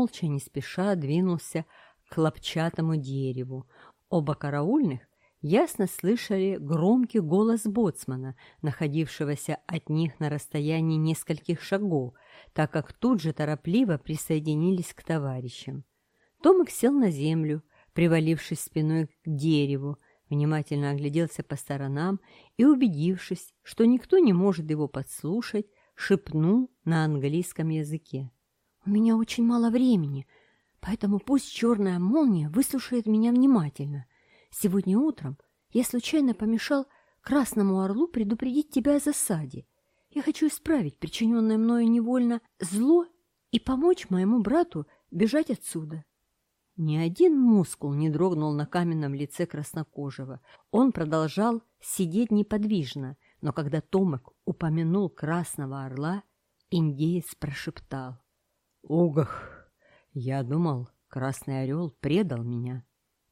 молча, не спеша двинулся к лапчатому дереву. Оба караульных ясно слышали громкий голос боцмана, находившегося от них на расстоянии нескольких шагов, так как тут же торопливо присоединились к товарищам. Томик сел на землю, привалившись спиной к дереву, внимательно огляделся по сторонам и, убедившись, что никто не может его подслушать, шепнул на английском языке. У меня очень мало времени, поэтому пусть черная молния выслушает меня внимательно. Сегодня утром я случайно помешал Красному Орлу предупредить тебя о засаде. Я хочу исправить причиненное мною невольно зло и помочь моему брату бежать отсюда». Ни один мускул не дрогнул на каменном лице краснокожего. Он продолжал сидеть неподвижно, но когда Томек упомянул красного орла, индеец прошептал. «Угах! Я думал, красный орел предал меня».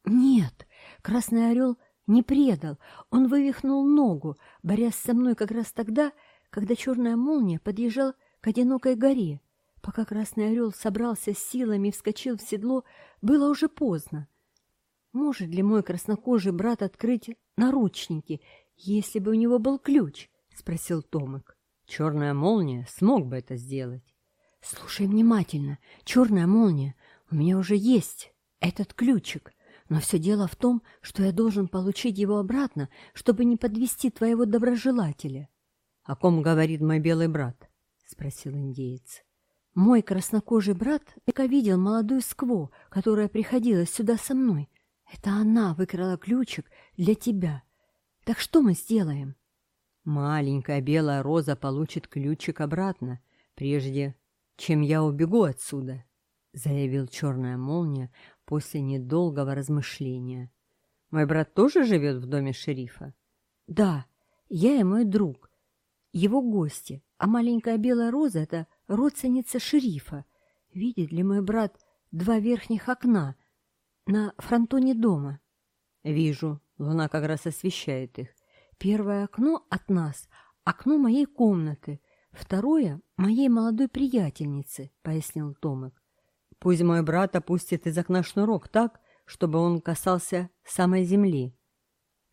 «Нет, красный орел не предал. Он вывихнул ногу, борясь со мной как раз тогда, когда черная молния подъезжал к одинокой горе. Пока Красный Орел собрался с силами и вскочил в седло, было уже поздно. Может ли мой краснокожий брат открыть наручники, если бы у него был ключ? — спросил Томик. Черная молния смог бы это сделать. — «Слушай внимательно. Черная молния. У меня уже есть этот ключик. Но все дело в том, что я должен получить его обратно, чтобы не подвести твоего доброжелателя». «О ком говорит мой белый брат?» — спросил индеец. «Мой краснокожий брат только видел молодую скво, которая приходила сюда со мной. Это она выкрала ключик для тебя. Так что мы сделаем?» «Маленькая белая роза получит ключик обратно, прежде чем я убегу отсюда, заявил черная молния после недолгого размышления. Мой брат тоже живет в доме шерифа? Да, я и мой друг, его гости, а маленькая белая роза — это родственница шерифа. Видит ли мой брат два верхних окна на фронтоне дома? Вижу, луна как раз освещает их. Первое окно от нас — окно моей комнаты, Второе — моей молодой приятельнице, — пояснил Томик. — Пусть мой брат опустит из окна шнурок так, чтобы он касался самой земли.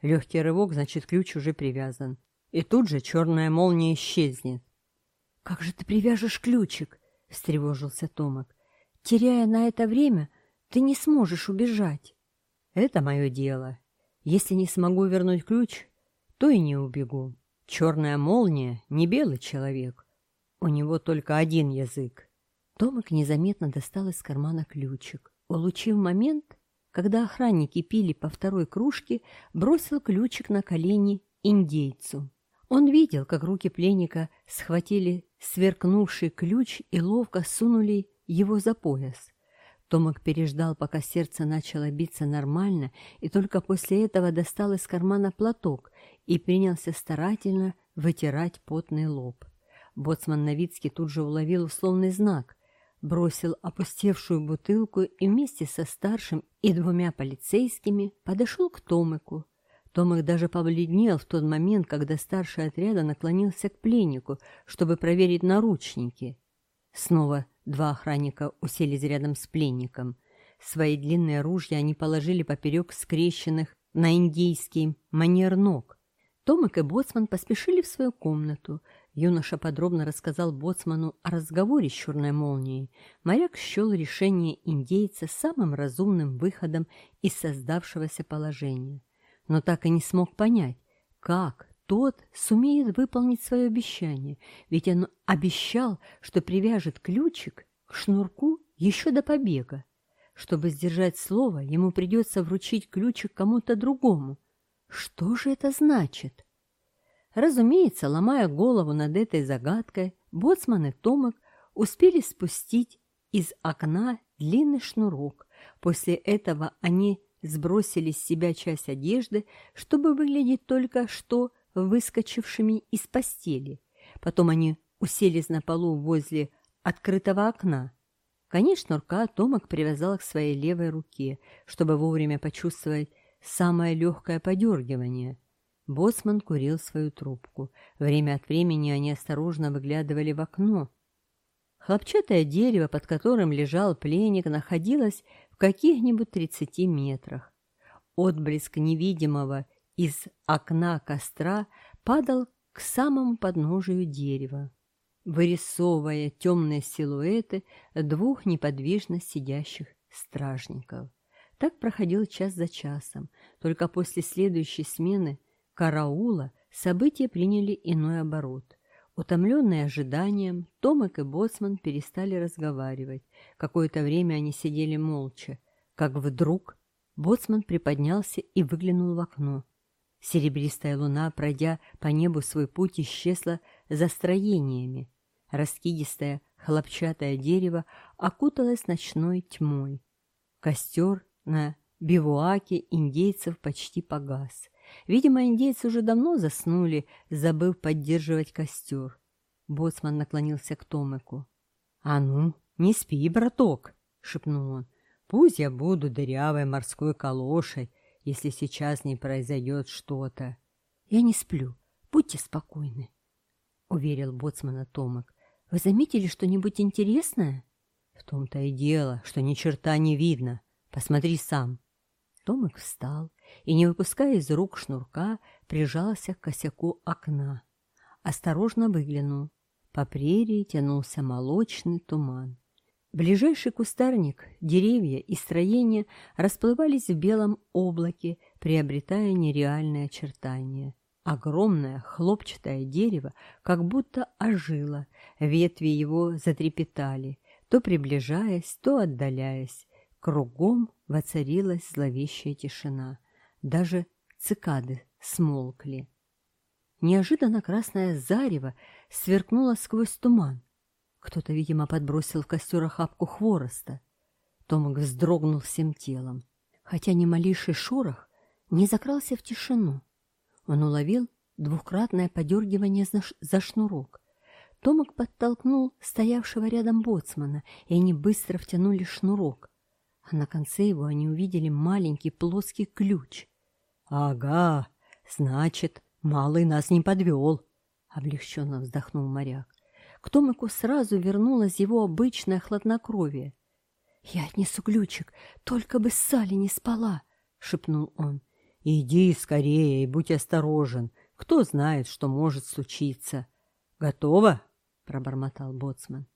Легкий рывок, значит, ключ уже привязан. И тут же черная молния исчезнет. — Как же ты привяжешь ключик? — встревожился Томик. — Теряя на это время, ты не сможешь убежать. — Это мое дело. Если не смогу вернуть ключ, то и не убегу. Черная молния — не белый человек. У него только один язык. Томик незаметно достал из кармана ключик. Улучив момент, когда охранники пили по второй кружке, бросил ключик на колени индейцу. Он видел, как руки пленника схватили сверкнувший ключ и ловко сунули его за пояс. Томак переждал, пока сердце начало биться нормально, и только после этого достал из кармана платок и принялся старательно вытирать потный лоб. Боцман Новицкий тут же уловил условный знак, бросил опустевшую бутылку и вместе со старшим и двумя полицейскими подошел к Томыку. Томик даже побледнел в тот момент, когда старший отряда наклонился к пленнику, чтобы проверить наручники. Снова два охранника уселись рядом с пленником. Свои длинные ружья они положили поперек скрещенных на индейский манер ног. Томик и Боцман поспешили в свою комнату. Юноша подробно рассказал Боцману о разговоре с черной молнией. Моряк счел решение индейца самым разумным выходом из создавшегося положения но так и не смог понять, как тот сумеет выполнить свое обещание, ведь он обещал, что привяжет ключик к шнурку еще до побега. Чтобы сдержать слово, ему придется вручить ключик кому-то другому. Что же это значит? Разумеется, ломая голову над этой загадкой, боцман и Томик успели спустить из окна длинный шнурок. После этого они сбросили с себя часть одежды, чтобы выглядеть только что выскочившими из постели. Потом они уселись на полу возле открытого окна. Конец шнурка Томик привязал к своей левой руке, чтобы вовремя почувствовать самое легкое подергивание. Боцман курил свою трубку. Время от времени они осторожно выглядывали в окно. Хлопчатое дерево, под которым лежал пленник, находилось в каких-нибудь тридцати метрах. Отблеск невидимого из окна костра падал к самому подножию дерева, вырисовывая темные силуэты двух неподвижно сидящих стражников. Так проходил час за часом. Только после следующей смены караула события приняли иной оборот. Утомленные ожиданием, Томак и Боцман перестали разговаривать. Какое-то время они сидели молча. Как вдруг Боцман приподнялся и выглянул в окно. Серебристая луна, пройдя по небу свой путь, исчезла за строениями. Раскидистое хлопчатое дерево окуталось ночной тьмой. Костер на бивуаке индейцев почти погас. Видимо, индейцы уже давно заснули, забыв поддерживать костер. Боцман наклонился к Томику. «А ну, не спи, браток!» — шепнул он. «Пусть я буду дырявой морской калошей, если сейчас не произойдет что-то». «Я не сплю. Будьте спокойны», — уверил боцмана Томик. «Вы заметили что-нибудь интересное?» «В том-то и дело, что ни черта не видно. Посмотри сам». Томик встал, и, не выпуская из рук шнурка, прижался к косяку окна. Осторожно выглянул. По прерии тянулся молочный туман. Ближайший кустарник, деревья и строения расплывались в белом облаке, приобретая нереальные очертания. Огромное хлопчатое дерево как будто ожило, ветви его затрепетали, то приближаясь, то отдаляясь. Кругом воцарилась зловещая тишина даже цикады смолкли. Неожиданно красное зарево сверкнуло сквозь туман. Кто-то, видимо, подбросил в костер охапку хвороста. Томик вздрогнул всем телом. Хотя ни малейший шорох не закрался в тишину. Он уловил двукратное подергивание за шнурок. Томик подтолкнул стоявшего рядом боцмана, и они быстро втянули шнурок. А на конце его они увидели маленький плоский ключ — «Ага, значит, малый нас не подвел», — облегченно вздохнул моряк. К Томику сразу вернулось его обычное хладнокровие. «Я отнесу ключик, только бы Сали не спала», — шепнул он. «Иди скорее и будь осторожен. Кто знает, что может случиться». «Готово?» — пробормотал боцман.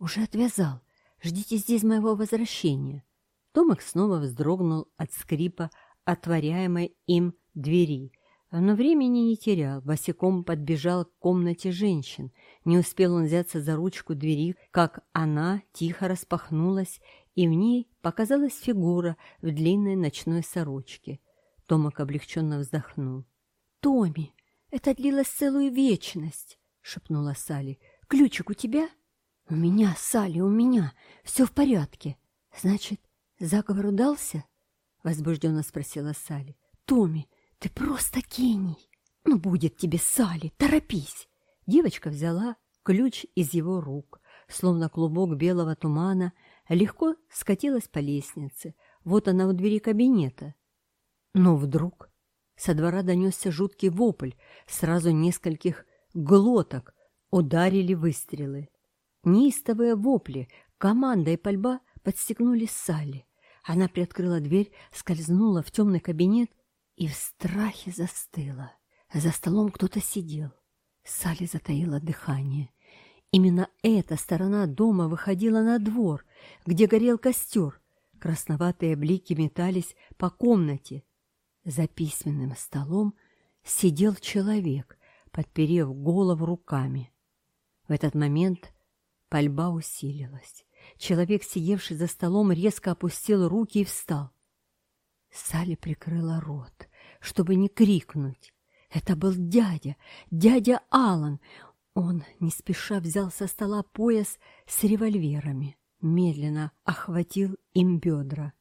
«Уже отвязал. Ждите здесь моего возвращения». Томик снова вздрогнул от скрипа отворяемой им двери. Но времени не терял, босиком подбежал к комнате женщин. Не успел он взяться за ручку двери, как она тихо распахнулась, и в ней показалась фигура в длинной ночной сорочке. Томак облегченно вздохнул. «Томми, это длилось целую вечность!» — шепнула Салли. «Ключик у тебя?» «У меня, Салли, у меня! Все в порядке!» «Значит, заговор удался?» возбужденно спросила Салли. «Томми, ты просто гений! Ну, будет тебе, Салли, торопись!» Девочка взяла ключ из его рук, словно клубок белого тумана, легко скатилась по лестнице. Вот она у двери кабинета. Но вдруг со двора донесся жуткий вопль, сразу нескольких глоток ударили выстрелы. Неистовые вопли, команда и пальба подстегнули Салли. Она приоткрыла дверь, скользнула в темный кабинет и в страхе застыла. За столом кто-то сидел. Салли затаила дыхание. Именно эта сторона дома выходила на двор, где горел костер. Красноватые блики метались по комнате. За письменным столом сидел человек, подперев голову руками. В этот момент пальба усилилась. Человек, сидевший за столом, резко опустил руки и встал. Салли прикрыла рот, чтобы не крикнуть. Это был дядя, дядя Алан. Он не спеша взял со стола пояс с револьверами, медленно охватил им бедра.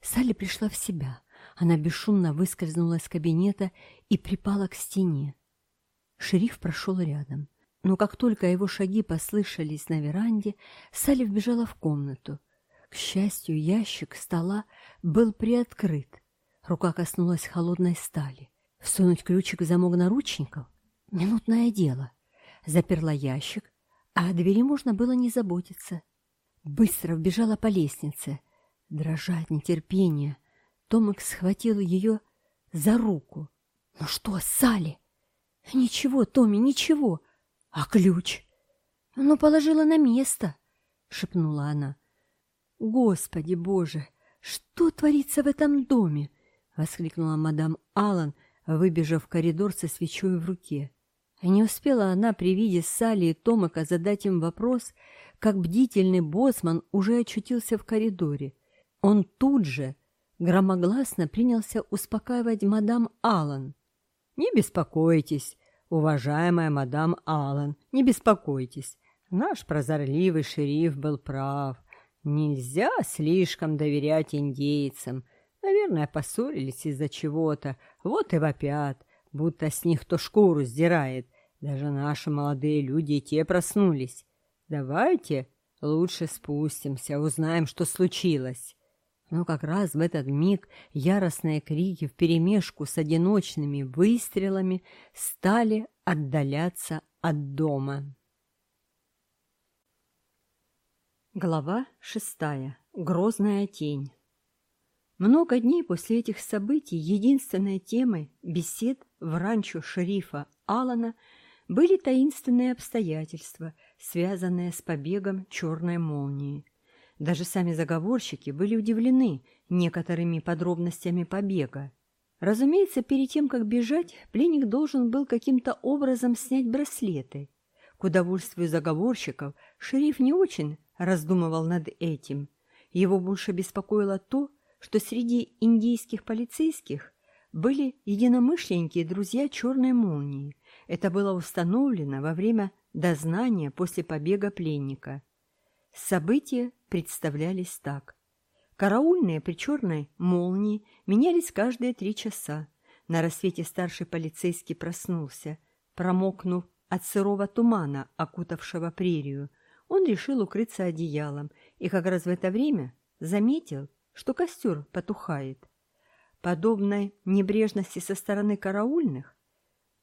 Салли пришла в себя. Она бесшумно выскользнула из кабинета и припала к стене. Шериф прошел рядом но как только его шаги послышались на веранде, Салли вбежала в комнату. К счастью, ящик стола был приоткрыт. Рука коснулась холодной стали. Всунуть ключик в замок наручников? Минутное дело. Заперла ящик, а о двери можно было не заботиться. Быстро вбежала по лестнице. Дрожа от нетерпения, Томик схватил ее за руку. «Ну что, Салли?» «Ничего, Томми, ничего!» А ключ? Оно ну, положила на место, шепнула она. Господи Боже, что творится в этом доме? воскликнула мадам Аллан, выбежав в коридор со свечой в руке. Не успела она при виде Салли и Томака задать им вопрос, как бдительный боссман уже очутился в коридоре. Он тут же громогласно принялся успокаивать мадам Аллан. «Не беспокойтесь, уважаемая мадам Аллан, не беспокойтесь. Наш прозорливый шериф был прав. Нельзя слишком доверять индейцам. Наверное, поссорились из-за чего-то. Вот и вопят, будто с них то шкуру сдирает. Даже наши молодые люди и те проснулись. Давайте лучше спустимся, узнаем, что случилось. Но как раз в этот миг яростные крики вперемешку с одиночными выстрелами стали отдаляться от дома. Глава шестая. Грозная тень. Много дней после этих событий единственной темой бесед в ранчо шерифа Алана были таинственные обстоятельства, связанные с побегом черной молнии – Даже сами заговорщики были удивлены некоторыми подробностями побега. Разумеется, перед тем, как бежать, пленник должен был каким-то образом снять браслеты. К удовольствию заговорщиков шериф не очень раздумывал над этим. Его больше беспокоило то, что среди индийских полицейских были единомышленники и друзья черной молнии. Это было установлено во время дознания после побега пленника. События представлялись так. Караульные при черной молнии менялись каждые три часа. На рассвете старший полицейский проснулся, промокнув от сырого тумана, окутавшего прерию. Он решил укрыться одеялом и как раз в это время заметил, что костер потухает. Подобной небрежности со стороны караульных,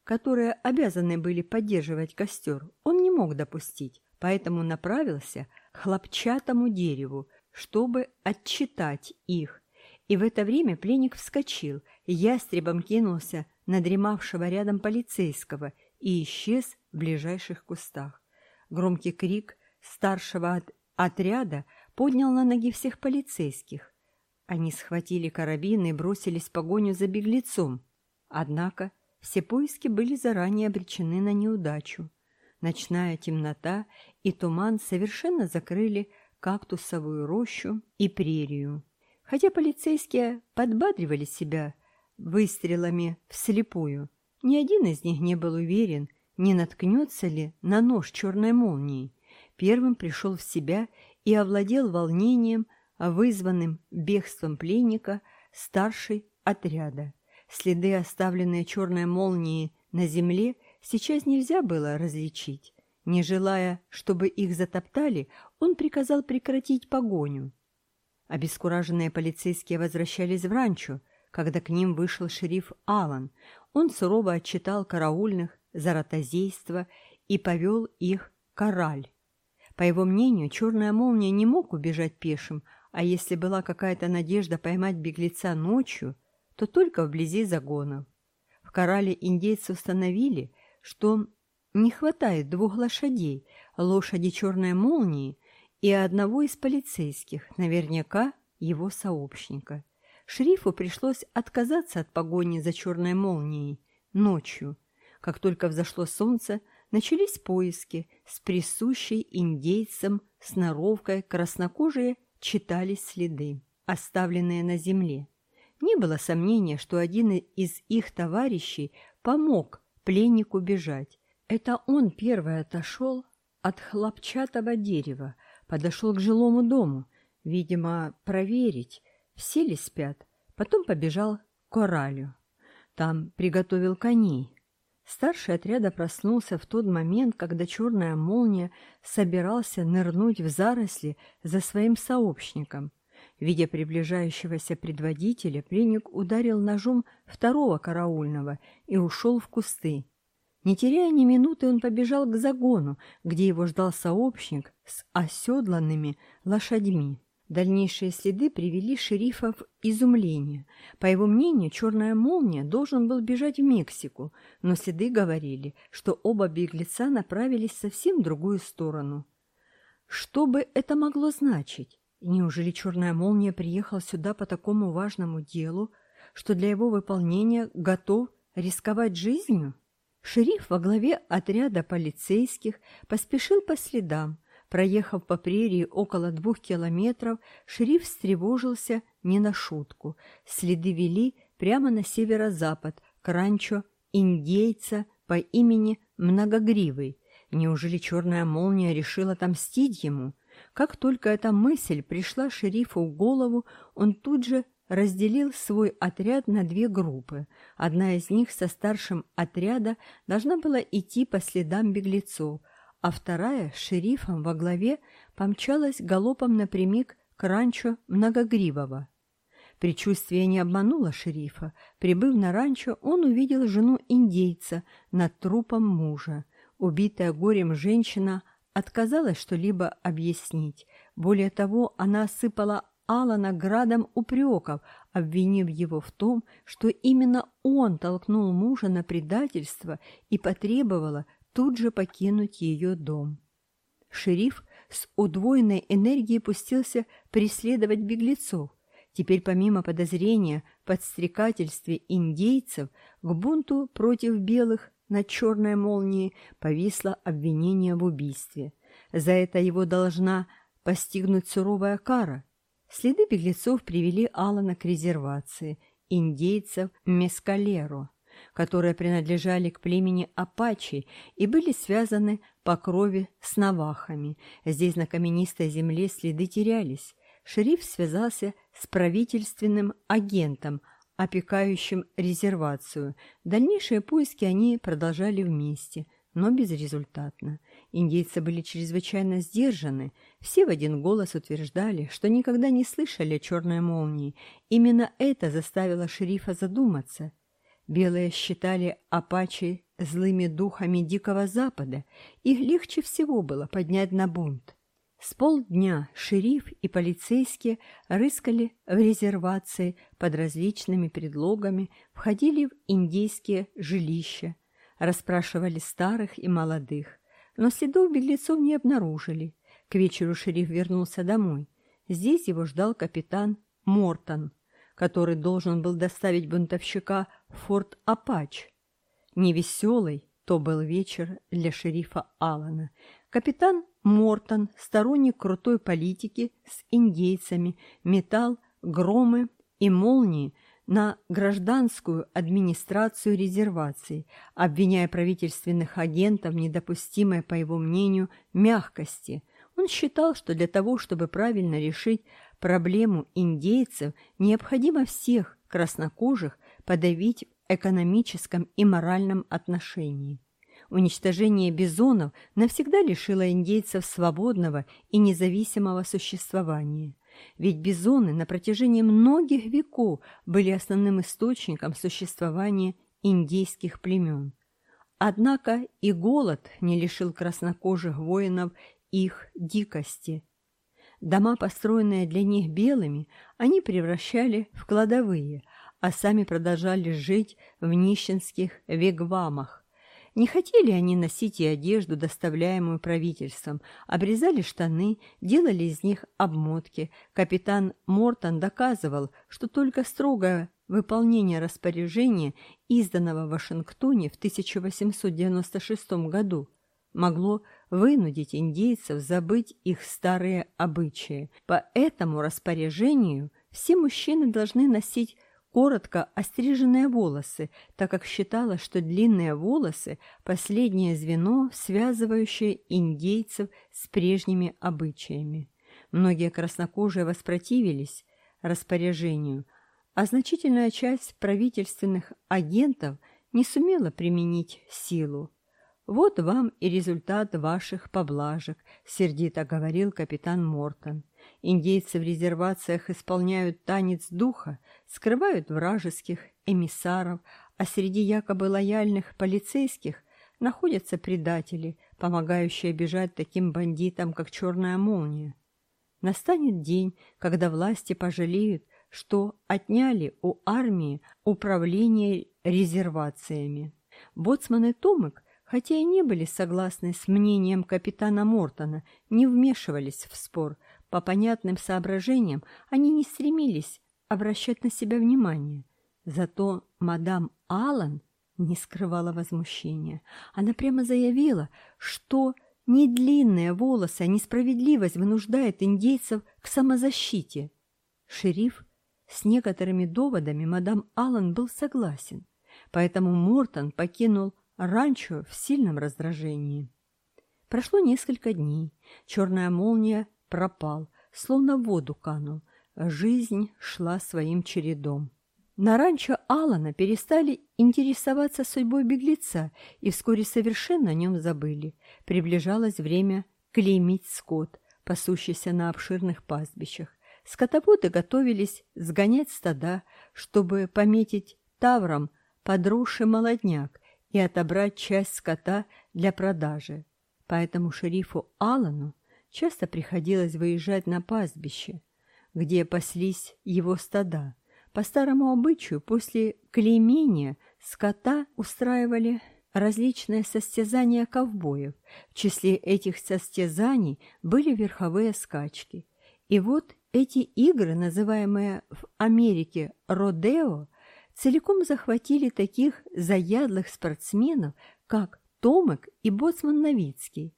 которые обязаны были поддерживать костер, он не мог допустить, поэтому направился хлопчатому дереву, чтобы отчитать их. И в это время пленник вскочил, ястребом кинулся на дремавшего рядом полицейского и исчез в ближайших кустах. Громкий крик старшего от... отряда поднял на ноги всех полицейских. Они схватили карабины и бросились в погоню за беглецом. Однако все поиски были заранее обречены на неудачу. Ночная темнота и туман совершенно закрыли кактусовую рощу и прерию. Хотя полицейские подбадривали себя выстрелами вслепую, ни один из них не был уверен, не наткнется ли на нож черной молнии. Первым пришел в себя и овладел волнением, вызванным бегством пленника старший отряда. Следы, оставленные черной молнией на земле, сейчас нельзя было различить. Не желая, чтобы их затоптали, он приказал прекратить погоню. Обескураженные полицейские возвращались в ранчо, когда к ним вышел шериф Алан. Он сурово отчитал караульных за ротозейство и повел их кораль. По его мнению, черная молния не мог убежать пешим, а если была какая-то надежда поймать беглеца ночью, то только вблизи загонов. В корале индейцы установили – что не хватает двух лошадей, лошади черной молнии и одного из полицейских, наверняка его сообщника. Шрифу пришлось отказаться от погони за черной молнией ночью. Как только взошло солнце, начались поиски с присущей индейцам сноровкой краснокожие читались следы, оставленные на земле. Не было сомнения, что один из их товарищей помог Пленнику бежать. Это он первый отошел от хлопчатого дерева, подошел к жилому дому, видимо, проверить, все ли спят. Потом побежал к коралю. Там приготовил коней. Старший отряда проснулся в тот момент, когда черная молния собирался нырнуть в заросли за своим сообщником — Видя приближающегося предводителя, пленник ударил ножом второго караульного и ушел в кусты. Не теряя ни минуты, он побежал к загону, где его ждал сообщник с оседланными лошадьми. Дальнейшие следы привели шерифа в изумление. По его мнению, черная молния должен был бежать в Мексику, но следы говорили, что оба беглеца направились совсем в другую сторону. Что бы это могло значить? Неужели черная молния приехала сюда по такому важному делу, что для его выполнения готов рисковать жизнью? Шериф во главе отряда полицейских поспешил по следам. Проехав по прерии около двух километров, шериф встревожился не на шутку. Следы вели прямо на северо-запад, к ранчо индейца по имени Многогривый. Неужели черная молния решила отомстить ему – как только эта мысль пришла шерифу в голову, он тут же разделил свой отряд на две группы. Одна из них со старшим отряда должна была идти по следам беглецов, а вторая с шерифом во главе помчалась галопом напрямик к ранчо Многогривого. Причувствие не обмануло шерифа. Прибыв на ранчо, он увидел жену индейца над трупом мужа. Убитая горем женщина Отказалась что-либо объяснить. Более того, она осыпала Алана градом упреков, обвинив его в том, что именно он толкнул мужа на предательство и потребовала тут же покинуть ее дом. Шериф с удвоенной энергией пустился преследовать беглецов. Теперь помимо подозрения в подстрекательстве индейцев к бунту против белых на черной молнии повисло обвинение в убийстве. За это его должна постигнуть суровая кара. Следы беглецов привели Алана к резервации индейцев Мескалеру, которые принадлежали к племени Апачи и были связаны по крови с навахами. Здесь на каменистой земле следы терялись. Шериф связался с правительственным агентом – опекающим резервацию. Дальнейшие поиски они продолжали вместе, но безрезультатно. Индейцы были чрезвычайно сдержаны, все в один голос утверждали, что никогда не слышали о черной молнии. Именно это заставило шерифа задуматься. Белые считали апачи злыми духами Дикого Запада, их легче всего было поднять на бунт. С полдня шериф и полицейские рыскали в резервации под различными предлогами, входили в индейские жилища, расспрашивали старых и молодых, но следов беглецов не обнаружили. К вечеру шериф вернулся домой. Здесь его ждал капитан Мортон, который должен был доставить бунтовщика в форт Апач. Невеселый то был вечер для шерифа Алана, Капитан Мортон, сторонник крутой политики с индейцами, металл, громы и молнии на гражданскую администрацию резервации, обвиняя правительственных агентов в недопустимой, по его мнению, мягкости. Он считал, что для того, чтобы правильно решить проблему индейцев, необходимо всех краснокожих подавить в экономическом и моральном отношении уничтожение бизонов навсегда лишило индейцев свободного и независимого существования. Ведь бизоны на протяжении многих веков были основным источником существования индейских племен. Однако и голод не лишил краснокожих воинов их дикости. Дома, построенные для них белыми, они превращали в кладовые, а сами продолжали жить в нищенских вегвамах. Не хотели они носить и одежду, доставляемую правительством, обрезали штаны, делали из них обмотки. Капитан Мортон доказывал, что только строгое выполнение распоряжения, изданного в Вашингтоне в 1896 году, могло вынудить индейцев забыть их старые обычаи. По этому распоряжению все мужчины должны носить коротко остриженные волосы, так как считала, что длинные волосы – последнее звено, связывающее индейцев с прежними обычаями. Многие краснокожие воспротивились распоряжению, а значительная часть правительственных агентов не сумела применить силу. «Вот вам и результат ваших поблажек», – сердито говорил капитан Мортон индейцы в резервациях исполняют танец духа, скрывают вражеских эмиссаров, а среди якобы лояльных полицейских находятся предатели, помогающие бежать таким бандитам, как черная молния. Настанет день, когда власти пожалеют, что отняли у армии управление резервациями. Боцман и Томик, хотя и не были согласны с мнением капитана Мортона, не вмешивались в спор – по понятным соображениям они не стремились обращать на себя внимание. Зато мадам Аллан не скрывала возмущения. Она прямо заявила, что недлинные волосы, а несправедливость вынуждает индейцев к самозащите. Шериф с некоторыми доводами мадам Аллан был согласен, поэтому Мортон покинул ранчо в сильном раздражении. Прошло несколько дней. Черная молния пропал, словно в воду канул. Жизнь шла своим чередом. На ранчо Алана перестали интересоваться судьбой беглеца и вскоре совершенно о нем забыли. Приближалось время клеймить скот, пасущийся на обширных пастбищах. Скотоводы готовились сгонять стада, чтобы пометить тавром подросший молодняк и отобрать часть скота для продажи. Поэтому шерифу Алану Часто приходилось выезжать на пастбище, где паслись его стада. По старому обычаю после клеймения скота устраивали различные состязания ковбоев. В числе этих состязаний были верховые скачки. И вот эти игры, называемые в Америке «Родео», целиком захватили таких заядлых спортсменов, как Томек и Боцман Новицкий.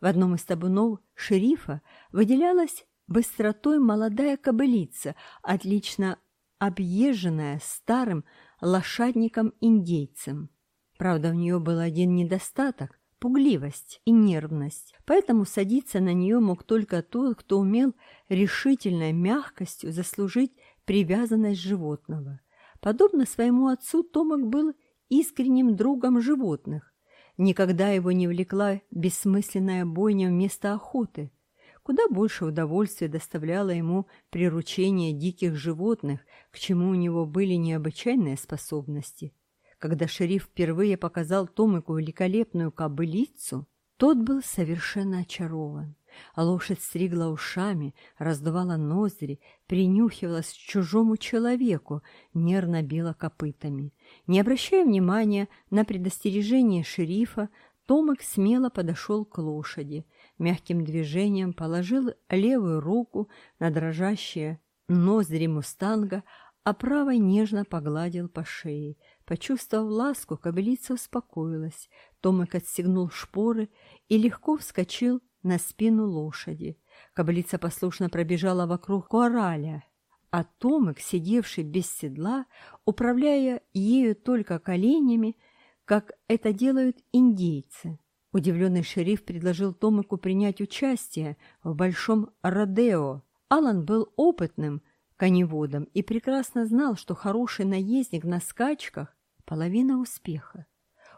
В одном из табунов шерифа выделялась быстротой молодая кобылица, отлично объезженная старым лошадником-индейцем. Правда, у нее был один недостаток пугливость и нервность, поэтому садиться на нее мог только тот, кто умел решительной мягкостью заслужить привязанность животного. Подобно своему отцу, Томак был искренним другом животных. Никогда его не влекла бессмысленная бойня вместо охоты. Куда больше удовольствия доставляло ему приручение диких животных, к чему у него были необычайные способности. Когда шериф впервые показал Томику великолепную кобылицу, тот был совершенно очарован. А лошадь стригла ушами, раздувала ноздри, принюхивалась к чужому человеку, нервно била копытами. Не обращая внимания на предостережение шерифа, Томок смело подошел к лошади, мягким движением положил левую руку на дрожащие ноздри мустанга, а правой нежно погладил по шее. Почувствовав ласку, кобылица успокоилась. Томок отстегнул шпоры и легко вскочил на спину лошади. Кобылица послушно пробежала вокруг кораля, а Атомик, сидевший без седла, управляя ею только коленями, как это делают индейцы. Удивленный шериф предложил Томику принять участие в большом родео. Алан был опытным коневодом и прекрасно знал, что хороший наездник на скачках – половина успеха.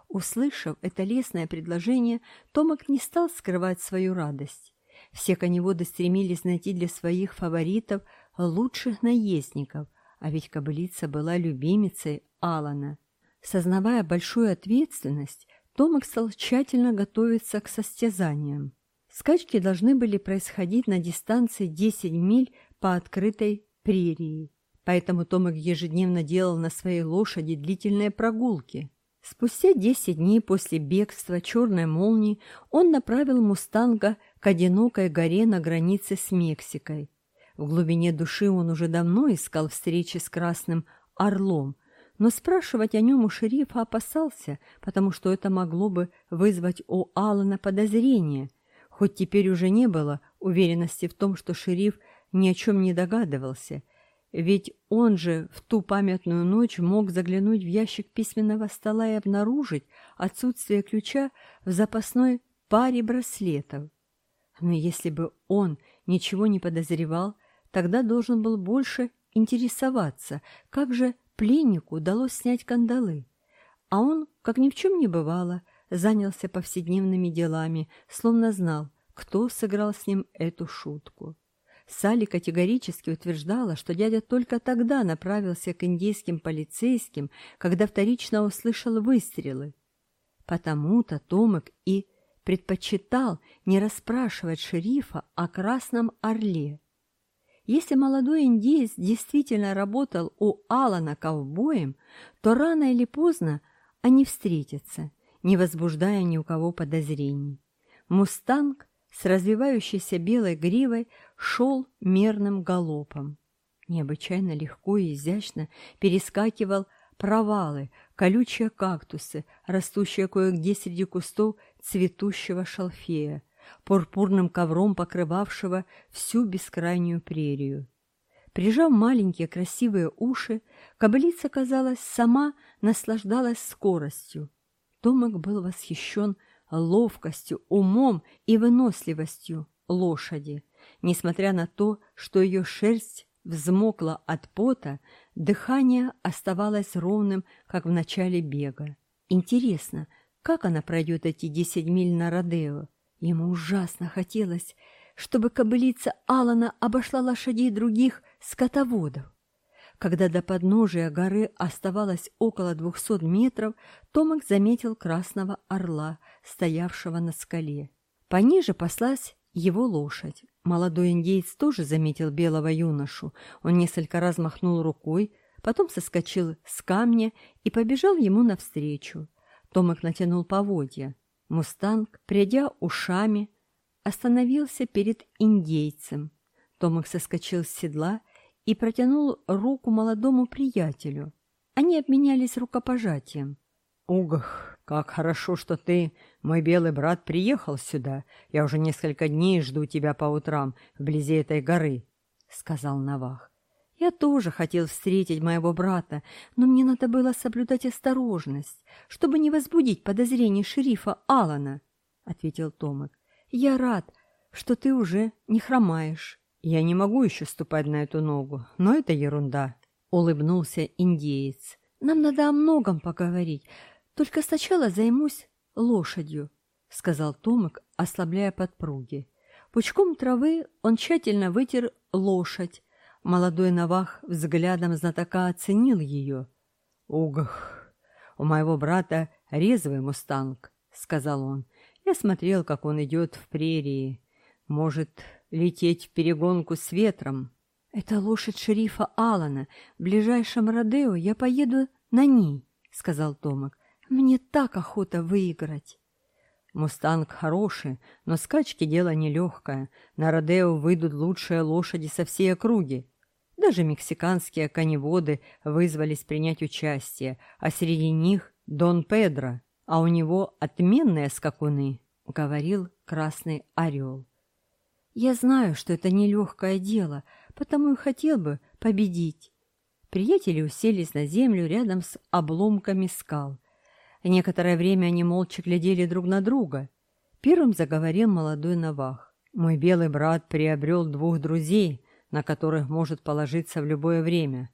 Услышав это лестное предложение, Томик не стал скрывать свою радость. Все коневоды стремились найти для своих фаворитов – лучших наездников, а ведь кобылица была любимицей Алана. Сознавая большую ответственность, Томик стал тщательно готовиться к состязаниям. Скачки должны были происходить на дистанции 10 миль по открытой прерии, поэтому Томик ежедневно делал на своей лошади длительные прогулки. Спустя 10 дней после бегства черной молнии он направил «Мустанга» к одинокой горе на границе с Мексикой. В глубине души он уже давно искал встречи с Красным Орлом, но спрашивать о нем у шерифа опасался, потому что это могло бы вызвать у Алана подозрение, хоть теперь уже не было уверенности в том, что шериф ни о чем не догадывался, ведь он же в ту памятную ночь мог заглянуть в ящик письменного стола и обнаружить отсутствие ключа в запасной паре браслетов. Но если бы он ничего не подозревал, Тогда должен был больше интересоваться, как же пленнику удалось снять кандалы. А он, как ни в чем не бывало, занялся повседневными делами, словно знал, кто сыграл с ним эту шутку. Салли категорически утверждала, что дядя только тогда направился к индейским полицейским, когда вторично услышал выстрелы. Потому-то Томик и предпочитал не расспрашивать шерифа о Красном Орле, если молодой индеец действительно работал у Алана ковбоем, то рано или поздно они встретятся, не возбуждая ни у кого подозрений. Мустанг с развивающейся белой гривой шел мерным галопом. Необычайно легко и изящно перескакивал провалы, колючие кактусы, растущие кое-где среди кустов цветущего шалфея, пурпурным ковром покрывавшего всю бескрайнюю прерию. Прижав маленькие красивые уши, кобылица, казалось, сама наслаждалась скоростью. Томик был восхищен ловкостью, умом и выносливостью лошади, несмотря на то, что ее шерсть взмокла от пота, дыхание оставалось ровным, как в начале бега. Интересно, как она пройдет эти десять миль на Родео? ему ужасно хотелось, чтобы кобылица Алана обошла лошадей других скотоводов. Когда до подножия горы оставалось около двухсот метров, Томик заметил красного орла, стоявшего на скале. Пониже послась его лошадь. Молодой индейец тоже заметил белого юношу. Он несколько раз махнул рукой, потом соскочил с камня и побежал ему навстречу. Томик натянул поводья. Мустанг, придя ушами, остановился перед индейцем. Томах соскочил с седла и протянул руку молодому приятелю. Они обменялись рукопожатием. «Угах, как хорошо, что ты, мой белый брат, приехал сюда. Я уже несколько дней жду тебя по утрам вблизи этой горы», — сказал Навах. Я тоже хотел встретить моего брата, но мне надо было соблюдать осторожность, чтобы не возбудить подозрений шерифа Алана, ответил Томик. Я рад, что ты уже не хромаешь. Я не могу еще ступать на эту ногу, но это ерунда, улыбнулся индеец. Нам надо о многом поговорить, только сначала займусь лошадью, сказал Томик, ослабляя подпруги. Пучком травы он тщательно вытер лошадь, Молодой Навах взглядом знатока оценил ее. Угх, У моего брата резвый мустанг», — сказал он. «Я смотрел, как он идет в прерии. Может, лететь в перегонку с ветром». «Это лошадь шерифа Алана. В ближайшем Родео я поеду на ней», — сказал Томак. «Мне так охота выиграть». Мустанг хороший, но скачки дело нелегкое. На Родео выйдут лучшие лошади со всей округи. Даже мексиканские коневоды вызвались принять участие, а среди них Дон Педро, а у него отменные скакуны, — говорил Красный Орел. «Я знаю, что это нелегкое дело, потому и хотел бы победить». Приятели уселись на землю рядом с обломками скал. Некоторое время они молча глядели друг на друга. Первым заговорил молодой Навах. «Мой белый брат приобрел двух друзей, на которых может положиться в любое время».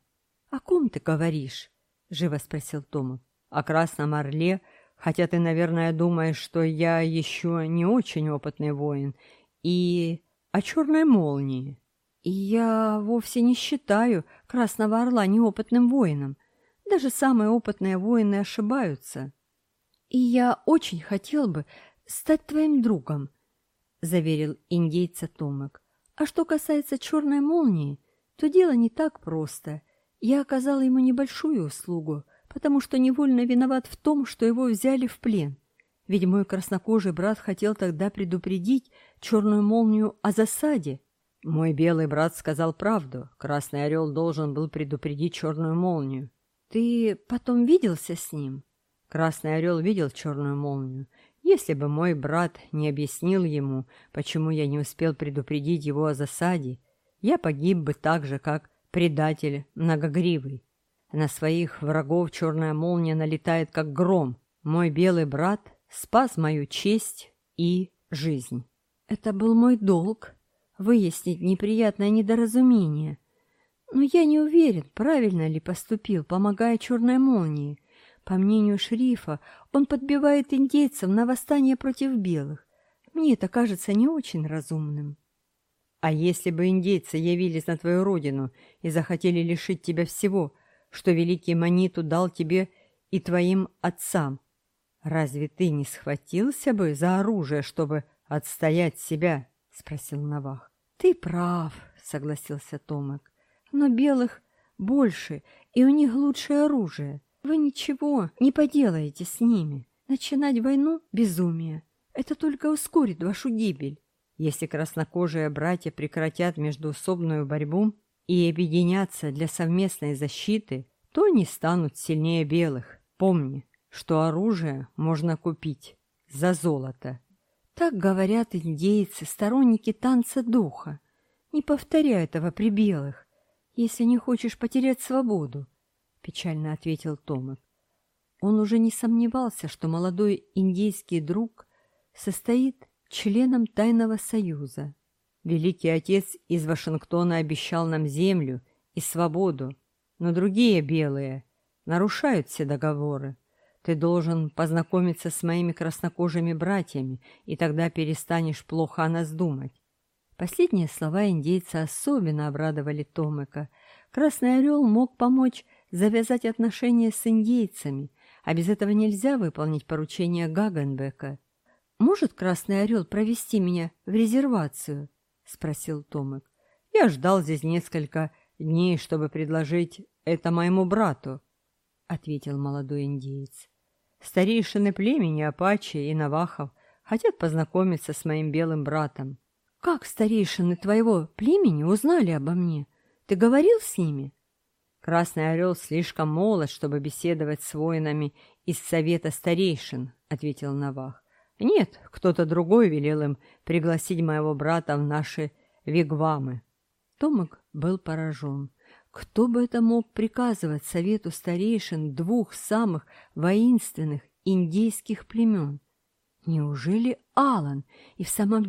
«О ком ты говоришь?» — живо спросил Тома. «О Красном Орле, хотя ты, наверное, думаешь, что я еще не очень опытный воин, и о черной молнии. И я вовсе не считаю Красного Орла неопытным воином. Даже самые опытные воины ошибаются. И я очень хотел бы стать твоим другом, — заверил индейца Томек. А что касается черной молнии, то дело не так просто. Я оказала ему небольшую услугу, потому что невольно виноват в том, что его взяли в плен. Ведь мой краснокожий брат хотел тогда предупредить черную молнию о засаде. Мой белый брат сказал правду. Красный орел должен был предупредить черную молнию. Ты потом виделся с ним? Красный орел видел черную молнию. Если бы мой брат не объяснил ему, почему я не успел предупредить его о засаде, я погиб бы так же, как предатель многогривый. На своих врагов черная молния налетает, как гром. Мой белый брат спас мою честь и жизнь. Это был мой долг — выяснить неприятное недоразумение. Но я не уверен, правильно ли поступил, помогая черной молнии. По мнению шерифа, он подбивает индейцев на восстание против белых. Мне это кажется не очень разумным. А если бы индейцы явились на твою родину и захотели лишить тебя всего, что великий Маниту дал тебе и твоим отцам, «Разве ты не схватился бы за оружие, чтобы отстоять себя?» — спросил Навах. «Ты прав», — согласился Томик. «Но белых больше, и у них лучшее оружие. Вы ничего не поделаете с ними. Начинать войну — безумие. Это только ускорит вашу гибель. Если краснокожие братья прекратят междуусобную борьбу и объединятся для совместной защиты, то они станут сильнее белых. Помни, что оружие можно купить за золото. Так говорят индейцы, сторонники танца духа. Не повторяй этого при белых, если не хочешь потерять свободу, — печально ответил Томас. Он уже не сомневался, что молодой индейский друг состоит членом Тайного Союза. Великий Отец из Вашингтона обещал нам землю и свободу, но другие белые нарушают все договоры. Ты должен познакомиться с моими краснокожими братьями, и тогда перестанешь плохо о нас думать. Последние слова индейца особенно обрадовали Томыка. Красный орел мог помочь завязать отношения с индейцами, а без этого нельзя выполнить поручение Гагенбека. «Может Красный Орел провести меня в резервацию?» — спросил Томик. «Я ждал здесь несколько дней, чтобы предложить это моему брату», — ответил молодой индеец. Старейшины племени Апачи и Навахов хотят познакомиться с моим белым братом. Как старейшины твоего племени узнали обо мне? Ты говорил с ними? Красный Орел слишком молод, чтобы беседовать с воинами из Совета Старейшин, — ответил Навах. Нет, кто-то другой велел им пригласить моего брата в наши вигвамы. Томик был поражен. Кто бы это мог приказывать совету старейшин двух самых воинственных индейских племен? Неужели Алан и в самом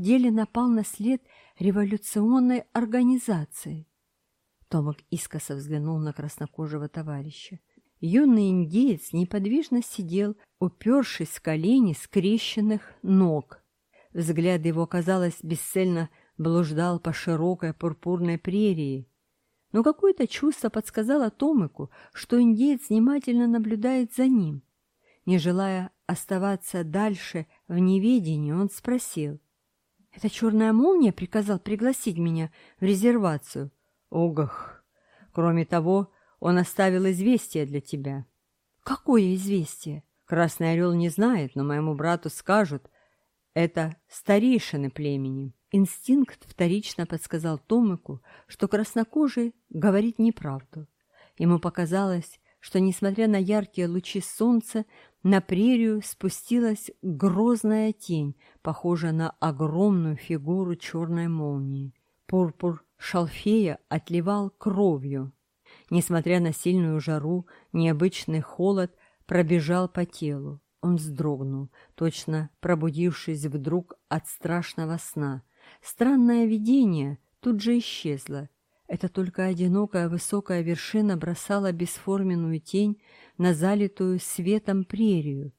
деле напал на след революционной организации? Томок искоса взглянул на краснокожего товарища. Юный индеец неподвижно сидел, упершись в колени скрещенных ног. Взгляд его, казалось, бесцельно блуждал по широкой пурпурной прерии, но какое-то чувство подсказало Томику, что индеец внимательно наблюдает за ним. Не желая оставаться дальше в неведении, он спросил. «Эта черная молния приказал пригласить меня в резервацию?» «Огах!» Кроме того, он оставил известие для тебя. «Какое известие?» «Красный орел не знает, но моему брату скажут. Это старейшины племени». Инстинкт вторично подсказал Томику, что краснокожий говорит неправду. Ему показалось, что, несмотря на яркие лучи солнца, на прерию спустилась грозная тень, похожая на огромную фигуру черной молнии. Пурпур шалфея отливал кровью. Несмотря на сильную жару, необычный холод пробежал по телу. Он вздрогнул, точно пробудившись вдруг от страшного сна. Странное видение тут же исчезло. Это только одинокая высокая вершина бросала бесформенную тень на залитую светом прерию,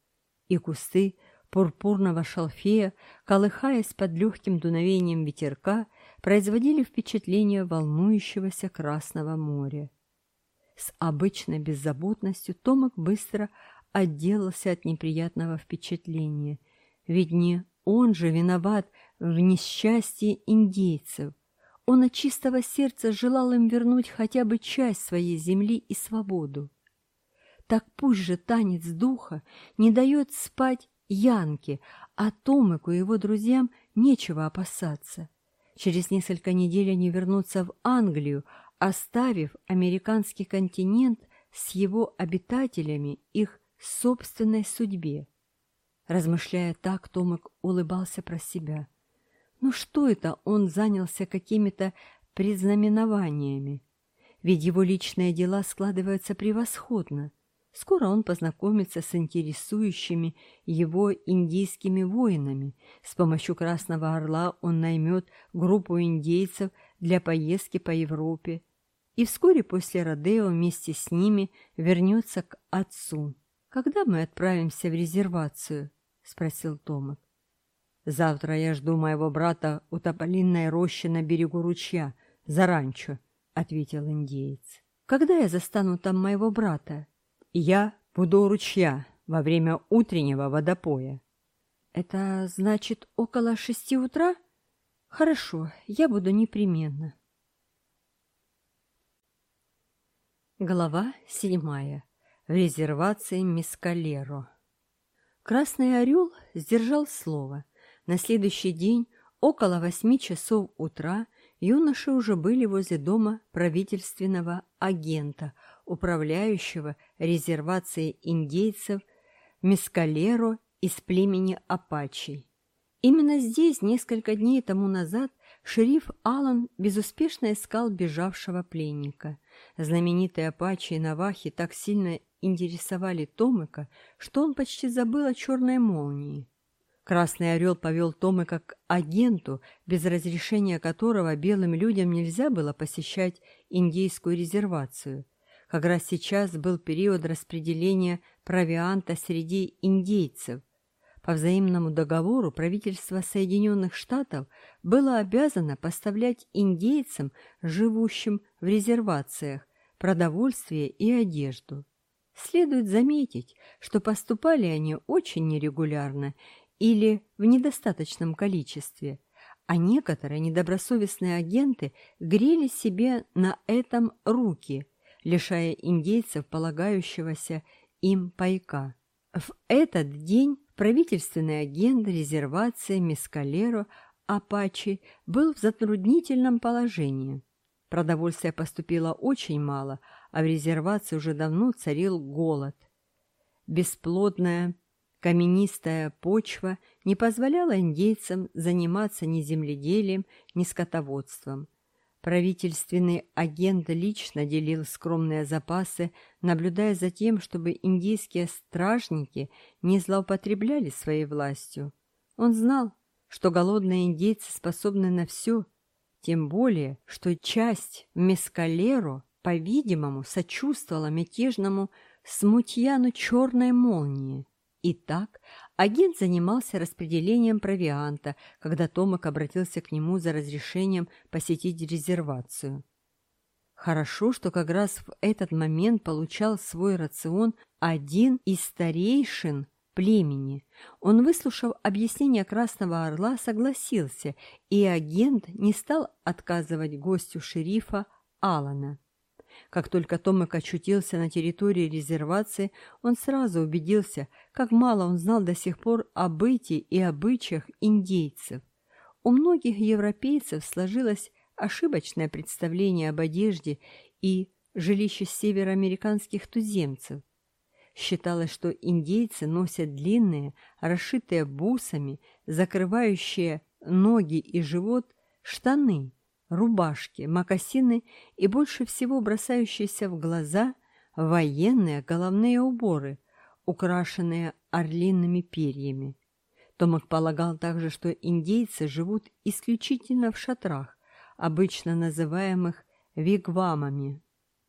и кусты пурпурного шалфея, колыхаясь под легким дуновением ветерка, производили впечатление волнующегося Красного моря. С обычной беззаботностью Томик быстро отделался от неприятного впечатления, ведь не он же виноват в несчастье индейцев. Он от чистого сердца желал им вернуть хотя бы часть своей земли и свободу. Так пусть же танец духа не дает спать Янке, а Томику и его друзьям нечего опасаться. Через несколько недель они вернутся в Англию, оставив американский континент с его обитателями их собственной судьбе. Размышляя так, Томик улыбался про себя. Ну что это он занялся какими-то предзнаменованиями. Ведь его личные дела складываются превосходно. Скоро он познакомится с интересующими его индийскими воинами. С помощью Красного Орла он наймет группу индейцев для поездки по Европе. И вскоре после Родео вместе с ними вернется к отцу. «Когда мы отправимся в резервацию?» – спросил Томас. «Завтра я жду моего брата у тополинной рощи на берегу ручья, за ранчо», – ответил индеец. «Когда я застану там моего брата?» я буду у ручья во время утреннего водопоя. Это значит около шести утра? Хорошо, я буду непременно. Глава седьмая. В резервации Мискалеро. Красный Орел сдержал слово. На следующий день, около восьми часов утра, юноши уже были возле дома правительственного агента, управляющего резервацией индейцев Мескалеро из племени Апачей. Именно здесь несколько дней тому назад шериф Аллан безуспешно искал бежавшего пленника. Знаменитые Апачи и Навахи так сильно интересовали Томыка, что он почти забыл о черной молнии. Красный Орел повел Томыка к агенту, без разрешения которого белым людям нельзя было посещать индейскую резервацию – как раз сейчас был период распределения провианта среди индейцев. По взаимному договору правительство Соединенных Штатов было обязано поставлять индейцам, живущим в резервациях, продовольствие и одежду. Следует заметить, что поступали они очень нерегулярно или в недостаточном количестве, а некоторые недобросовестные агенты грели себе на этом руки – лишая индейцев полагающегося им пайка. В этот день правительственный агент резервации Мискалеро Апачи был в затруднительном положении. Продовольствия поступило очень мало, а в резервации уже давно царил голод. Бесплодная каменистая почва не позволяла индейцам заниматься ни земледелием, ни скотоводством – Правительственный агент лично делил скромные запасы, наблюдая за тем, чтобы индийские стражники не злоупотребляли своей властью. Он знал, что голодные индейцы способны на все, тем более, что часть Мескалеру, по-видимому, сочувствовала мятежному смутьяну черной молнии. И так Агент занимался распределением провианта, когда Томак обратился к нему за разрешением посетить резервацию. Хорошо, что как раз в этот момент получал свой рацион один из старейшин племени. Он, выслушав объяснение Красного Орла, согласился, и агент не стал отказывать гостю шерифа Алана. Как только Томик очутился на территории резервации, он сразу убедился, как мало он знал до сих пор о быте и обычаях индейцев. У многих европейцев сложилось ошибочное представление об одежде и жилище североамериканских туземцев. Считалось, что индейцы носят длинные, расшитые бусами, закрывающие ноги и живот штаны – рубашки, мокасины и больше всего бросающиеся в глаза военные головные уборы, украшенные орлиными перьями. Томак полагал также, что индейцы живут исключительно в шатрах, обычно называемых вигвамами.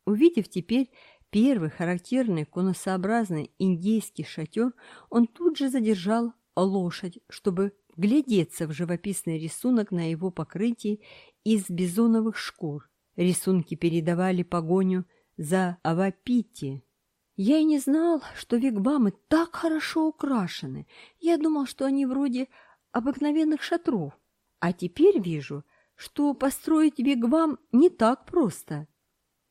Увидев теперь первый характерный конусообразный индейский шатер, он тут же задержал лошадь, чтобы глядеться в живописный рисунок на его покрытии из бизоновых шкур, рисунки передавали погоню за Авапити. Я и не знал, что вигвамы так хорошо украшены. Я думал, что они вроде обыкновенных шатров. А теперь вижу, что построить вигвам не так просто.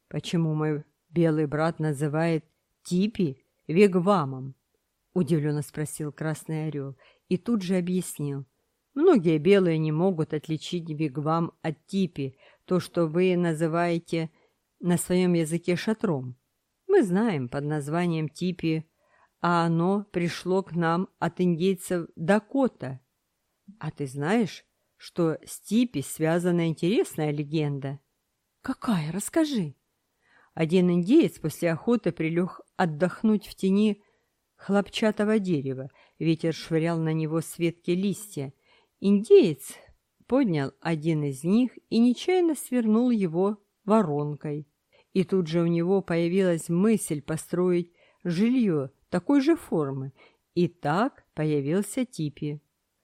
Почему мой белый брат называет типи вигвамом? Удивленно спросил Красный Орел и тут же объяснил, Многие белые не могут отличить вигвам от типи, то, что вы называете на своем языке шатром. Мы знаем под названием типи, а оно пришло к нам от индейцев Дакота. А ты знаешь, что с типи связана интересная легенда? Какая? Расскажи. Один индеец после охоты прилег отдохнуть в тени хлопчатого дерева. Ветер швырял на него с ветки листья, Индеец поднял один из них и нечаянно свернул его воронкой. И тут же у него появилась мысль построить жилье такой же формы, и так появился Типи.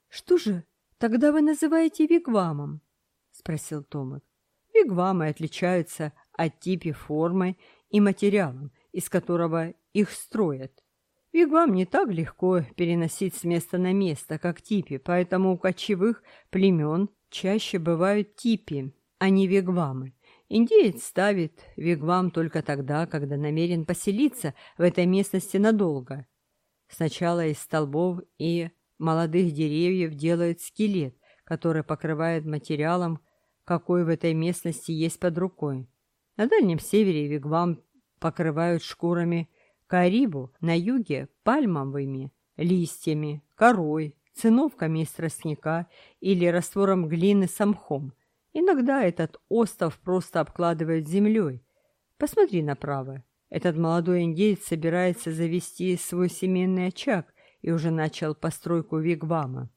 «Что же тогда вы называете вигвамом?» — спросил Томик. «Вигвамы отличаются от Типи формой и материалом, из которого их строят. Вигвам не так легко переносить с места на место, как типи, поэтому у кочевых племен чаще бывают типи, а не вигвамы. Индеец ставит вигвам только тогда, когда намерен поселиться в этой местности надолго. Сначала из столбов и молодых деревьев делают скелет, который покрывает материалом, какой в этой местности есть под рукой. На Дальнем Севере вигвам покрывают шкурами Карибу на юге пальмовыми листьями, корой, циновками из тростника или раствором глины с мхом. Иногда этот остров просто обкладывают землей. Посмотри направо. Этот молодой индеец собирается завести свой семейный очаг и уже начал постройку вигвама.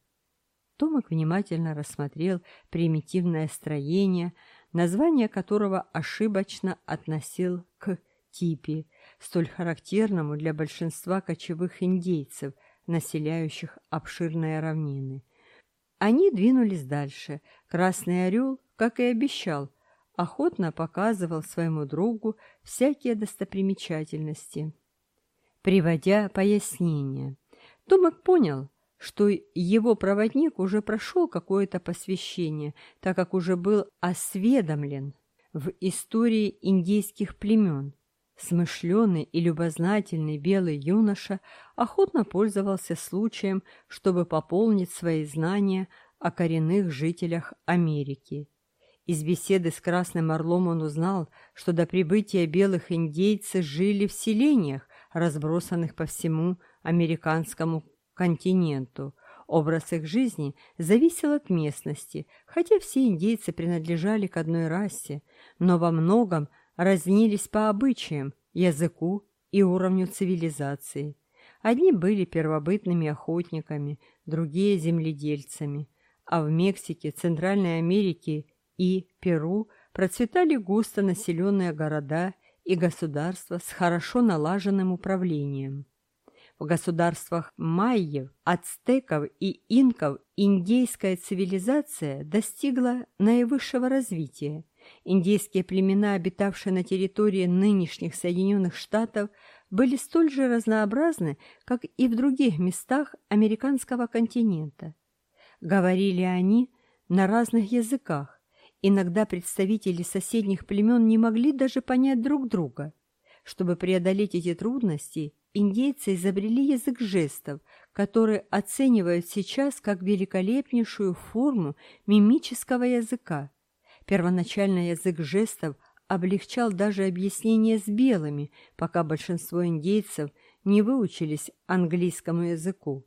Томик внимательно рассмотрел примитивное строение, название которого ошибочно относил к типе – столь характерному для большинства кочевых индейцев, населяющих обширные равнины. Они двинулись дальше. Красный орел, как и обещал, охотно показывал своему другу всякие достопримечательности, приводя пояснения. Томак понял, что его проводник уже прошел какое-то посвящение, так как уже был осведомлен в истории индейских племен. Смышленый и любознательный белый юноша охотно пользовался случаем, чтобы пополнить свои знания о коренных жителях Америки. Из беседы с Красным Орлом он узнал, что до прибытия белых индейцев жили в селениях, разбросанных по всему американскому континенту. Образ их жизни зависел от местности, хотя все индейцы принадлежали к одной расе, но во многом разнились по обычаям, языку и уровню цивилизации. Одни были первобытными охотниками, другие – земледельцами. А в Мексике, Центральной Америке и Перу процветали густо населенные города и государства с хорошо налаженным управлением. В государствах майев, ацтеков и инков индейская цивилизация достигла наивысшего развития – Индейские племена, обитавшие на территории нынешних Соединенных Штатов, были столь же разнообразны, как и в других местах американского континента. Говорили они на разных языках. Иногда представители соседних племен не могли даже понять друг друга. Чтобы преодолеть эти трудности, индейцы изобрели язык жестов, который оценивают сейчас как великолепнейшую форму мимического языка. Первоначально язык жестов облегчал даже объяснение с белыми, пока большинство индейцев не выучились английскому языку.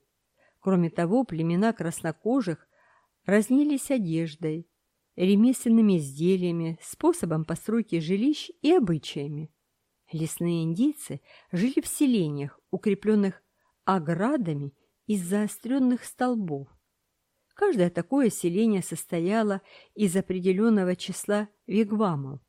Кроме того, племена краснокожих разнились одеждой, ремесленными изделиями, способом постройки жилищ и обычаями. Лесные индейцы жили в селениях, укрепленных оградами из заостренных столбов. Каждое такое селение состояло из определенного числа вигвамов,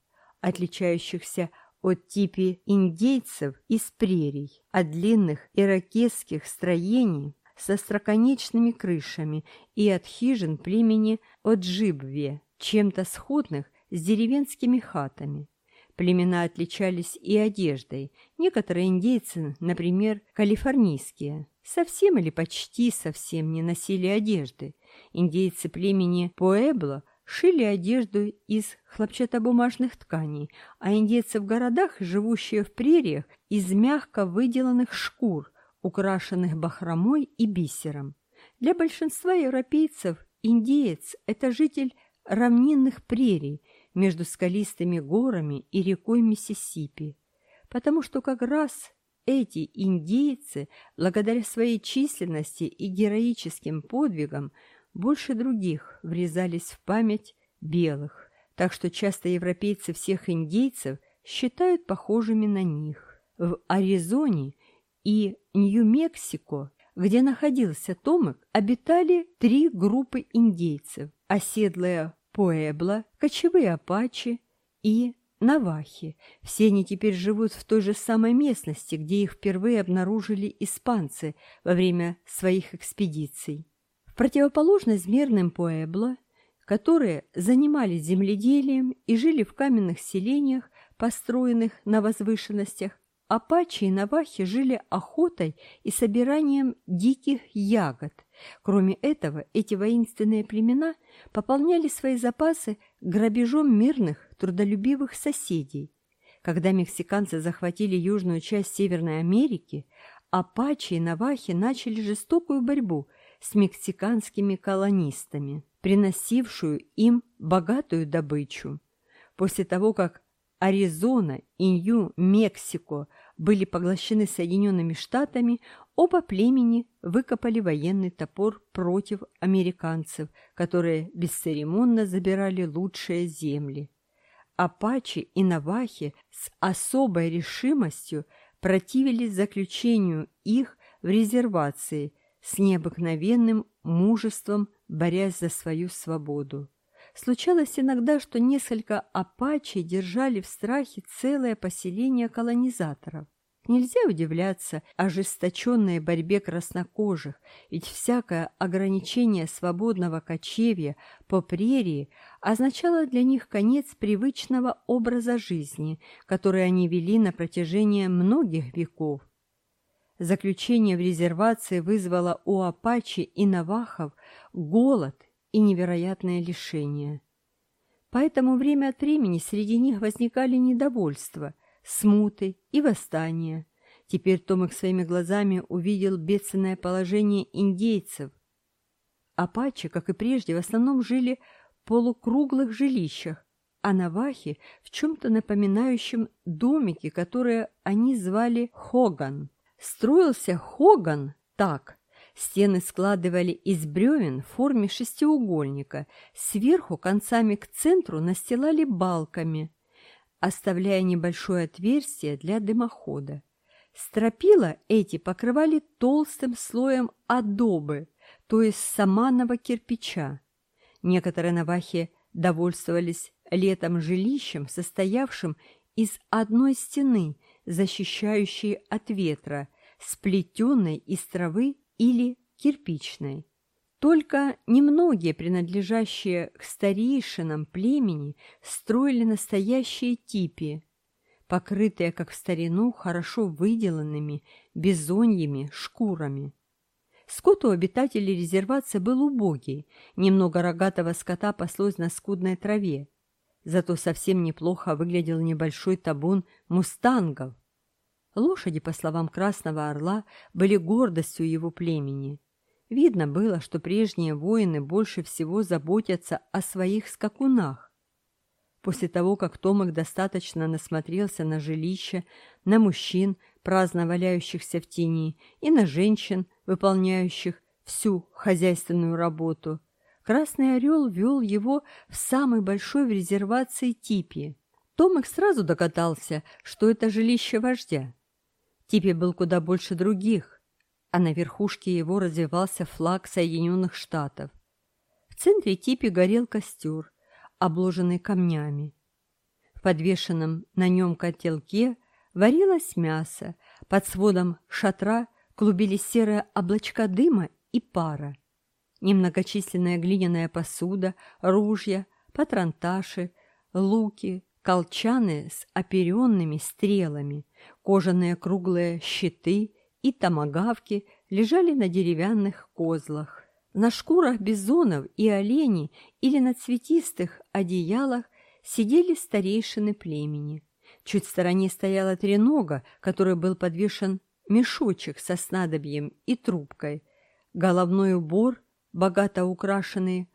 отличающихся от типи индейцев из прерий, от длинных иракесских строений со строконечными крышами и от хижин племени Оджибве, чем-то сходных с деревенскими хатами. Племена отличались и одеждой. Некоторые индейцы, например, калифорнийские, совсем или почти совсем не носили одежды – Индейцы племени Пуэбло шили одежду из хлопчатобумажных тканей, а индейцы в городах, живущие в прериях, из мягко выделанных шкур, украшенных бахромой и бисером. Для большинства европейцев индеец – это житель равнинных прерий между скалистыми горами и рекой Миссисипи, потому что как раз эти индейцы, благодаря своей численности и героическим подвигам – больше других врезались в память белых, так что часто европейцы всех индейцев считают похожими на них. В Аризоне и Нью-Мексико, где находился Томек, обитали три группы индейцев – оседлая Пуэбло, кочевые апачи и навахи. Все они теперь живут в той же самой местности, где их впервые обнаружили испанцы во время своих экспедиций противоположность мирным поэбло, которые занимались земледелием и жили в каменных селениях, построенных на возвышенностях, апачи и навахи жили охотой и собиранием диких ягод. Кроме этого, эти воинственные племена пополняли свои запасы грабежом мирных, трудолюбивых соседей. Когда мексиканцы захватили южную часть Северной Америки, апачи и навахи начали жестокую борьбу – с мексиканскими колонистами, приносившую им богатую добычу. После того, как Аризона и Нью-Мексико были поглощены Соединенными Штатами, оба племени выкопали военный топор против американцев, которые бесцеремонно забирали лучшие земли. Апачи и Навахи с особой решимостью противились заключению их в резервации – с необыкновенным мужеством, борясь за свою свободу. Случалось иногда, что несколько апачей держали в страхе целое поселение колонизаторов. Нельзя удивляться ожесточенной борьбе краснокожих, ведь всякое ограничение свободного кочевья по прерии означало для них конец привычного образа жизни, который они вели на протяжении многих веков. Заключение в резервации вызвало у апачи и навахов голод и невероятное лишение. Поэтому время от времени среди них возникали недовольства, смуты и восстания. Теперь Томик своими глазами увидел бедственное положение индейцев. Апачи, как и прежде, в основном жили в полукруглых жилищах, а навахи в чем-то напоминающем домики, которые они звали Хоган строился Хоган так. Стены складывали из бревен в форме шестиугольника, сверху концами к центру настилали балками, оставляя небольшое отверстие для дымохода. Стропила эти покрывали толстым слоем адобы, то есть саманного кирпича. Некоторые навахи довольствовались летом жилищем, состоявшим из одной стены защищающие от ветра, сплетенной из травы или кирпичной. Только немногие, принадлежащие к старейшинам племени, строили настоящие типи, покрытые, как в старину, хорошо выделанными бизоньими шкурами. Скот у обитателей резервации был убогий, немного рогатого скота паслось на скудной траве, Зато совсем неплохо выглядел небольшой табун мустангов. Лошади, по словам Красного Орла, были гордостью его племени. Видно было, что прежние воины больше всего заботятся о своих скакунах. После того, как Томок достаточно насмотрелся на жилище, на мужчин, праздно валяющихся в тени, и на женщин, выполняющих всю хозяйственную работу – красный орел вел его в самый большой в резервации Типи. Томик сразу догадался, что это жилище вождя. Типи был куда больше других, а на верхушке его развивался флаг Соединенных Штатов. В центре Типи горел костер, обложенный камнями. В подвешенном на нем котелке варилось мясо, под сводом шатра клубились серые облачка дыма и пара немногочисленная глиняная посуда, ружья, патронташи, луки, колчаны с оперенными стрелами, кожаные круглые щиты и томогавки лежали на деревянных козлах. На шкурах бизонов и оленей или на цветистых одеялах сидели старейшины племени. Чуть в стороне стояла тренога, который был подвешен мешочек со снадобьем и трубкой, головной убор богато украшенные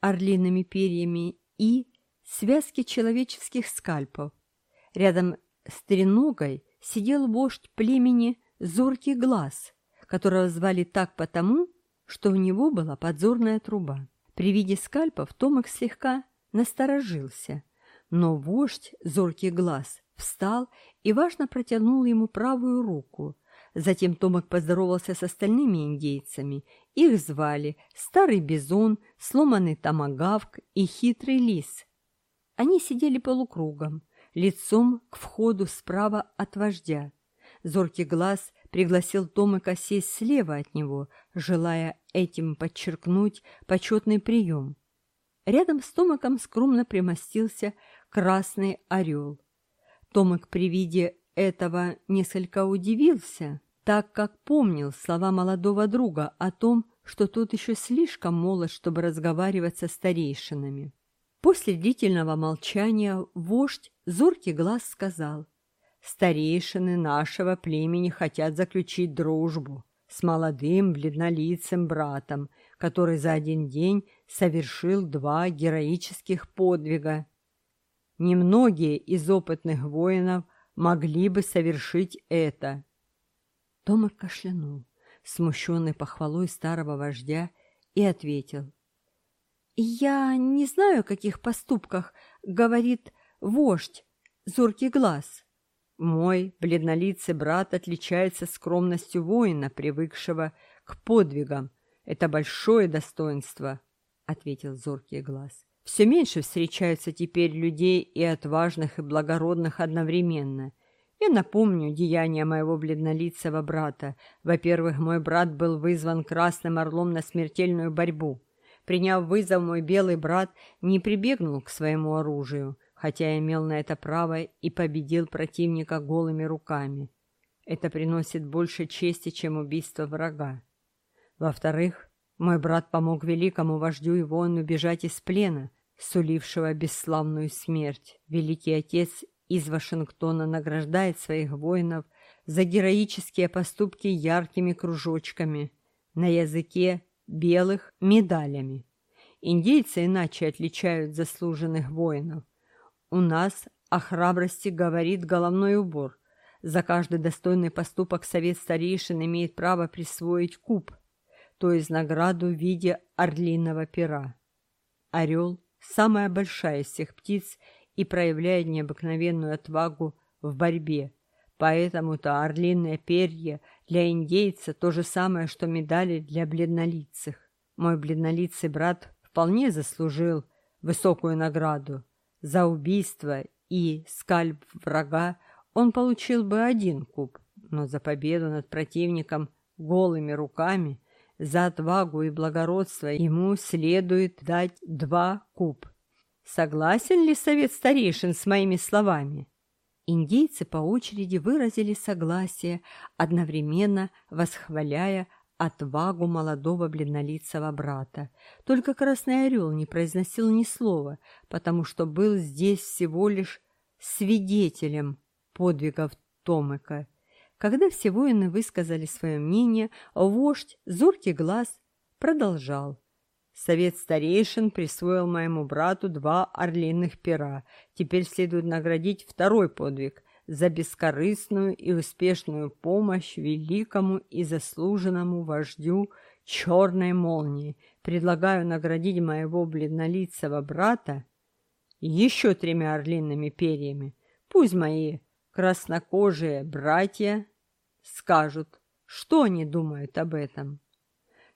орлиными перьями и связки человеческих скальпов. Рядом с треногой сидел вождь племени Зоркий Глаз, которого звали так потому, что у него была подзорная труба. При виде скальпов Томик слегка насторожился, но вождь Зоркий Глаз встал и важно протянул ему правую руку. Затем Томик поздоровался с остальными индейцами их звали Старый Бизон, Сломанный Томагавк и Хитрый Лис. Они сидели полукругом, лицом к входу справа от вождя. Зоркий глаз пригласил Томыка сесть слева от него, желая этим подчеркнуть почетный прием. Рядом с Томыком скромно примостился красный орел. Томык при виде этого несколько удивился – так как помнил слова молодого друга о том, что тот еще слишком молод, чтобы разговаривать со старейшинами. После длительного молчания вождь зоркий глаз сказал, «Старейшины нашего племени хотят заключить дружбу с молодым бледнолицым братом, который за один день совершил два героических подвига. Немногие из опытных воинов могли бы совершить это. Томар кашлянул, смущенный похвалой старого вождя, и ответил, «Я не знаю, о каких поступках, — говорит вождь, зоркий глаз. Мой бледнолицый брат отличается скромностью воина, привыкшего к подвигам. Это большое достоинство, — ответил зоркий глаз. Все меньше встречаются теперь людей и отважных, и благородных одновременно. Я напомню деяния моего бледнолицего брата. Во-первых, мой брат был вызван Красным Орлом на смертельную борьбу. Приняв вызов, мой белый брат не прибегнул к своему оружию, хотя имел на это право и победил противника голыми руками. Это приносит больше чести, чем убийство врага. Во-вторых, мой брат помог великому вождю воину бежать из плена, сулившего бесславную смерть. Великий отец из Вашингтона награждает своих воинов за героические поступки яркими кружочками на языке белых медалями. Индейцы иначе отличают заслуженных воинов. У нас о храбрости говорит головной убор. За каждый достойный поступок совет старейшин имеет право присвоить куб, то есть награду в виде орлиного пера. Орел – самая большая из всех птиц и проявляет необыкновенную отвагу в борьбе. Поэтому-то орлиное перья для индейца то же самое, что медали для бледнолицых. Мой бледнолицый брат вполне заслужил высокую награду. За убийство и скальп врага он получил бы один куб, но за победу над противником голыми руками, за отвагу и благородство ему следует дать два куб согласен ли совет старейшин с моими словами?» Индейцы по очереди выразили согласие, одновременно восхваляя отвагу молодого бледнолицего брата. Только Красный Орел не произносил ни слова, потому что был здесь всего лишь свидетелем подвигов Томыка. Когда все воины высказали свое мнение, вождь, зоркий глаз, продолжал. Совет старейшин присвоил моему брату два орлиных пера. Теперь следует наградить второй подвиг за бескорыстную и успешную помощь великому и заслуженному вождю черной молнии. Предлагаю наградить моего бледнолицего брата еще тремя орлиными перьями. Пусть мои краснокожие братья скажут, что они думают об этом.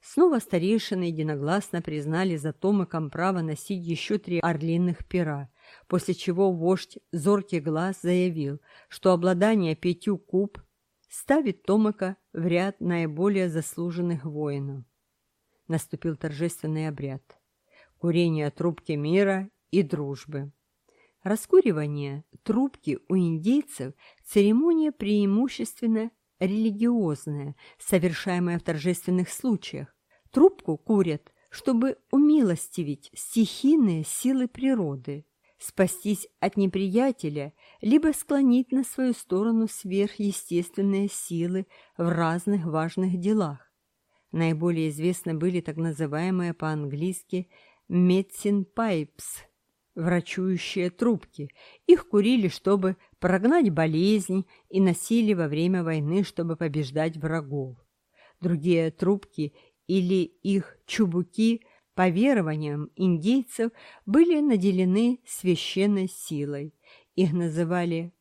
Снова старейшины единогласно признали за Томыком право носить еще три орлиных пера, после чего вождь Зоркий Глаз заявил, что обладание пятью куб ставит Томыка в ряд наиболее заслуженных воинов. Наступил торжественный обряд – курение трубки мира и дружбы. Раскуривание трубки у индейцев – церемония преимущественно религиозная, совершаемая в торжественных случаях, трубку курят, чтобы умилостивить стихийные силы природы, спастись от неприятеля, либо склонить на свою сторону сверхъестественные силы в разных важных делах. Наиболее известны были так называемые по-английски «medicine pipes» – врачующие трубки. Их курили, чтобы прогнать болезнь, и носили во время войны, чтобы побеждать врагов. Другие трубки или их чубуки по верованиям индейцев были наделены священной силой. Их называли